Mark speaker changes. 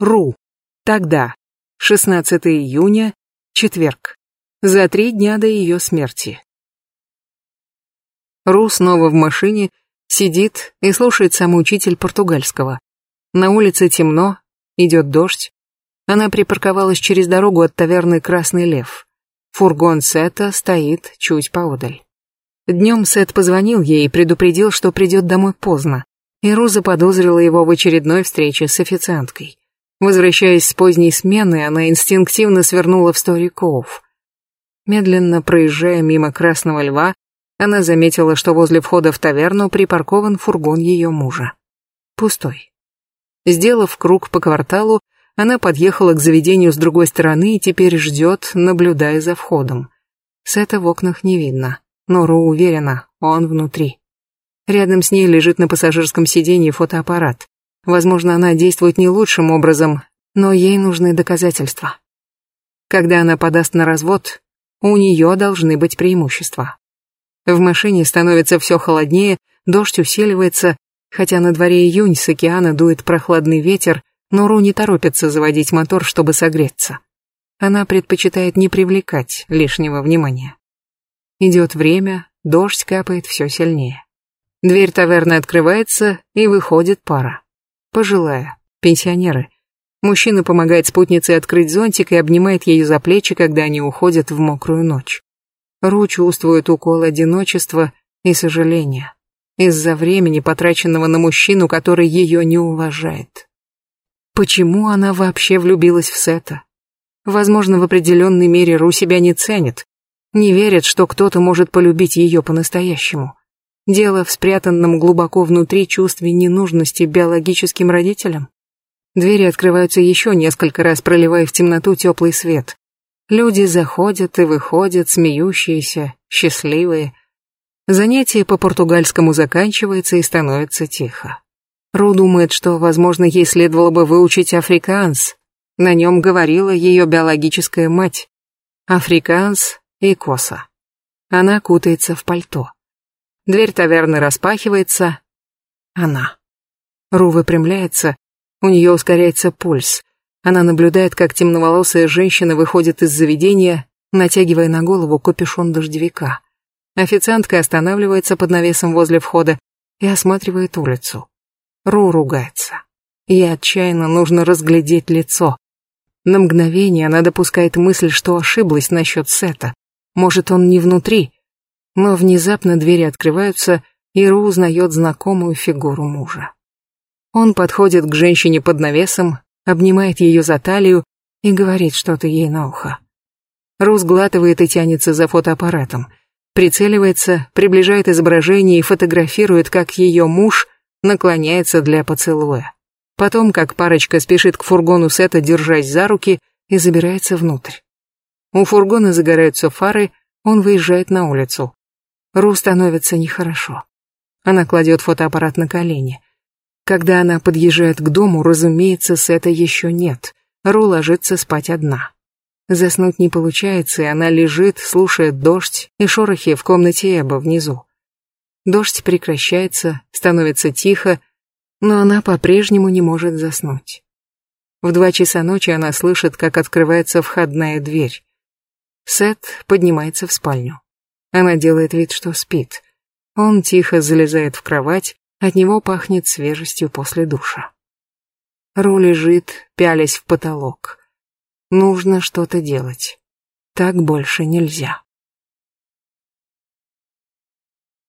Speaker 1: Ру. Тогда. 16 июня. Четверг. За три дня до ее смерти. Ру снова в машине, сидит и слушает самоучитель португальского. На улице темно, идет дождь. Она припарковалась через дорогу от таверны «Красный лев». Фургон Сета стоит чуть поодаль. Днем Сет позвонил ей и предупредил, что придет домой поздно, и Ру заподозрила его в очередной встрече с официанткой. Возвращаясь с поздней смены, она инстинктивно свернула в стариков. Медленно проезжая мимо Красного Льва, она заметила, что возле входа в таверну припаркован фургон ее мужа. Пустой. Сделав круг по кварталу, она подъехала к заведению с другой стороны и теперь ждет, наблюдая за входом. Сета в окнах не видно, но Ру уверена, он внутри. Рядом с ней лежит на пассажирском сиденье фотоаппарат. Возможно, она действует не лучшим образом, но ей нужны доказательства. Когда она подаст на развод, у нее должны быть преимущества. В машине становится все холоднее, дождь усиливается, хотя на дворе июнь с океана дует прохладный ветер, но Ру не торопится заводить мотор, чтобы согреться. Она предпочитает не привлекать лишнего внимания. Идет время, дождь капает все сильнее. Дверь таверны открывается, и выходит пара. Пожилая, пенсионеры. Мужчина помогает спутнице открыть зонтик и обнимает ее за плечи, когда они уходят в мокрую ночь. Ру чувствует укол одиночества и сожаления из-за времени, потраченного на мужчину, который ее не уважает. Почему она вообще влюбилась в Сета? Возможно, в определенной мере Ру себя не ценит, не верит, что кто-то может полюбить ее по-настоящему. Дело в спрятанном глубоко внутри чувстве ненужности биологическим родителям. Двери открываются еще несколько раз, проливая в темноту теплый свет. Люди заходят и выходят, смеющиеся, счастливые. Занятие по португальскому заканчивается и становится тихо. Ру думает, что, возможно, ей следовало бы выучить африканс. На нем говорила ее биологическая мать. Африканс и коса. Она кутается в пальто. Дверь таверны распахивается. Она. Ру выпрямляется, у нее ускоряется пульс. Она наблюдает, как темноволосая женщина выходит из заведения, натягивая на голову капюшон дождевика. Официантка останавливается под навесом возле входа и осматривает улицу. Ру ругается. Ей отчаянно нужно разглядеть лицо. На мгновение она допускает мысль, что ошиблась насчет Сета. Может, он не внутри, но внезапно двери открываются, и Ру узнает знакомую фигуру мужа. Он подходит к женщине под навесом, обнимает ее за талию и говорит что-то ей на ухо. Ру сглатывает и тянется за фотоаппаратом, прицеливается, приближает изображение и фотографирует, как ее муж наклоняется для поцелуя. Потом, как парочка спешит к фургону Сета, держась за руки, и забирается внутрь. У фургона загораются фары, он выезжает на улицу. Ру становится нехорошо. Она кладет фотоаппарат на колени. Когда она подъезжает к дому, разумеется, с это еще нет. Ру ложится спать одна. Заснуть не получается, и она лежит, слушает дождь и шорохи в комнате Эба внизу. Дождь прекращается, становится тихо, но она по-прежнему не может заснуть. В два часа ночи она слышит, как открывается входная дверь. Сет поднимается в спальню. Она делает вид, что спит. Он тихо залезает в кровать, от него пахнет свежестью после душа. Ру лежит, пялясь в потолок. Нужно что-то делать. Так больше нельзя.